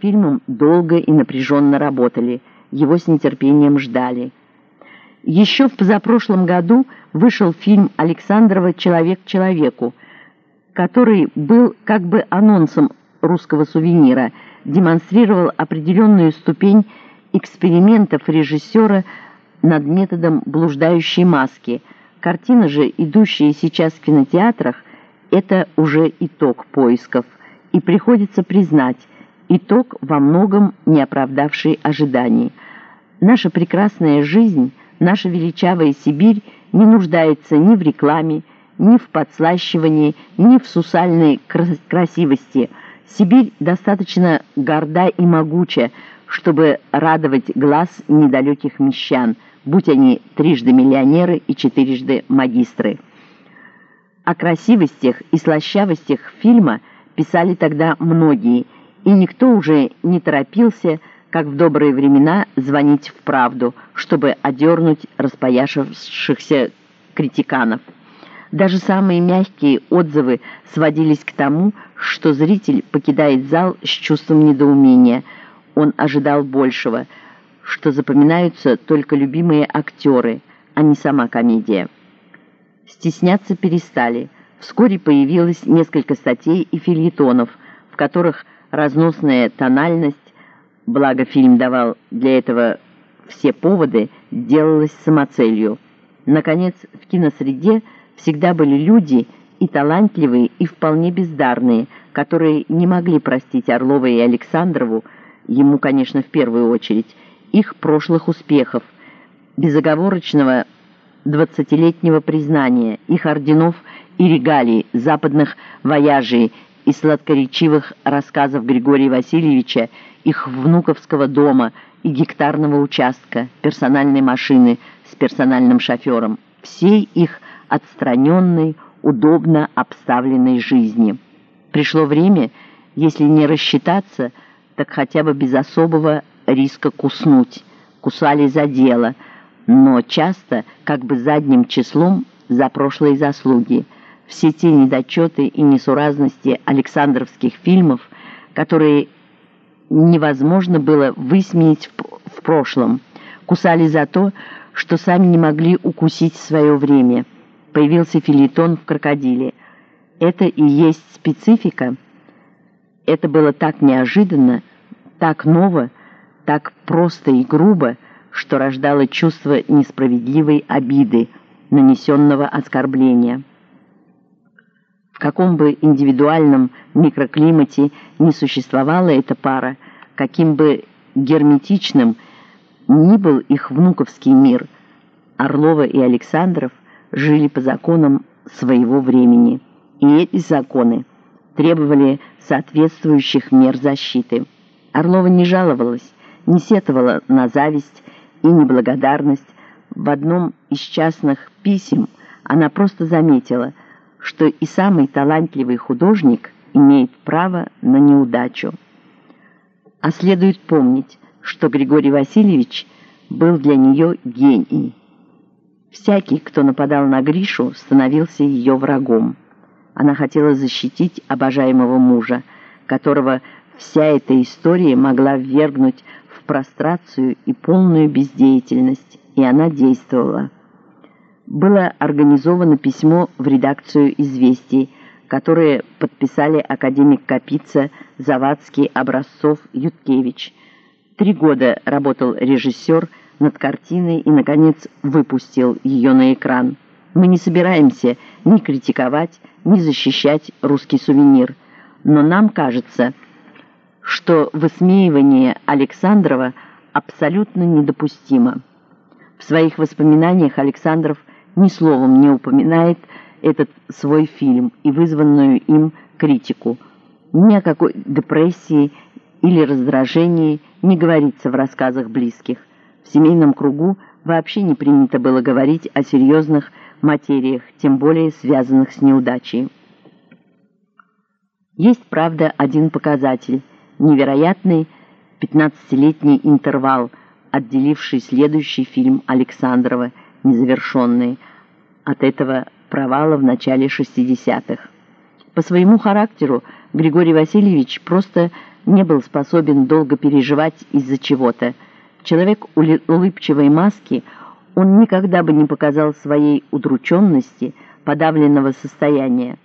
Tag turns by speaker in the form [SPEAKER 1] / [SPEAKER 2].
[SPEAKER 1] фильмом долго и напряженно работали, его с нетерпением ждали. Еще в позапрошлом году вышел фильм Александрова «Человек человеку», который был как бы анонсом русского сувенира, демонстрировал определенную ступень экспериментов режиссера над методом блуждающей маски. Картина же, идущая сейчас в кинотеатрах, это уже итог поисков. И приходится признать, итог во многом не оправдавший ожиданий. Наша прекрасная жизнь, наша величавая Сибирь не нуждается ни в рекламе, ни в подслащивании, ни в сусальной красивости. Сибирь достаточно горда и могуча, чтобы радовать глаз недалеких мещан, будь они трижды миллионеры и четырежды магистры. О красивостях и слащавостях фильма писали тогда многие, и никто уже не торопился, как в добрые времена, звонить в правду, чтобы одернуть распояшившихся критиканов. Даже самые мягкие отзывы сводились к тому, что зритель покидает зал с чувством недоумения – он ожидал большего, что запоминаются только любимые актеры, а не сама комедия. Стесняться перестали. Вскоре появилось несколько статей и фильетонов, в которых разносная тональность, благо фильм давал для этого все поводы, делалась самоцелью. Наконец, в киносреде всегда были люди и талантливые, и вполне бездарные, которые не могли простить Орлова и Александрову, ему, конечно, в первую очередь, их прошлых успехов, безоговорочного двадцатилетнего признания, их орденов и регалий, западных вояжей и сладкоречивых рассказов Григория Васильевича, их внуковского дома и гектарного участка, персональной машины с персональным шофером, всей их отстраненной, удобно обставленной жизни. Пришло время, если не рассчитаться, так хотя бы без особого риска куснуть. Кусали за дело, но часто как бы задним числом за прошлые заслуги. Все те недочеты и несуразности Александровских фильмов, которые невозможно было высмеять в прошлом, кусали за то, что сами не могли укусить в свое время. Появился филитон в «Крокодиле». Это и есть специфика – это было так неожиданно, так ново, так просто и грубо, что рождало чувство несправедливой обиды, нанесенного оскорбления. В каком бы индивидуальном микроклимате не существовала эта пара, каким бы герметичным ни был их внуковский мир, Орлова и Александров жили по законам своего времени. И эти законы требовали соответствующих мер защиты. Орлова не жаловалась, не сетовала на зависть и неблагодарность. В одном из частных писем она просто заметила, что и самый талантливый художник имеет право на неудачу. А следует помнить, что Григорий Васильевич был для нее гений. Всякий, кто нападал на Гришу, становился ее врагом. Она хотела защитить обожаемого мужа, которого вся эта история могла ввергнуть в прострацию и полную бездеятельность, и она действовала. Было организовано письмо в редакцию «Известий», которое подписали академик Капица, Завадский, Образцов, Юткевич. Три года работал режиссер над картиной и, наконец, выпустил ее на экран. Мы не собираемся ни критиковать, ни защищать русский сувенир, но нам кажется, что высмеивание Александрова абсолютно недопустимо. В своих воспоминаниях Александров ни словом не упоминает этот свой фильм и вызванную им критику. Ни о какой депрессии или раздражении не говорится в рассказах близких. В семейном кругу вообще не принято было говорить о серьезных материях, тем более связанных с неудачей. Есть, правда, один показатель – невероятный 15-летний интервал, отделивший следующий фильм Александрова, незавершенный, от этого провала в начале 60-х. По своему характеру Григорий Васильевич просто не был способен долго переживать из-за чего-то. Человек улыбчивой маски, он никогда бы не показал своей удрученности, подавленного состояния.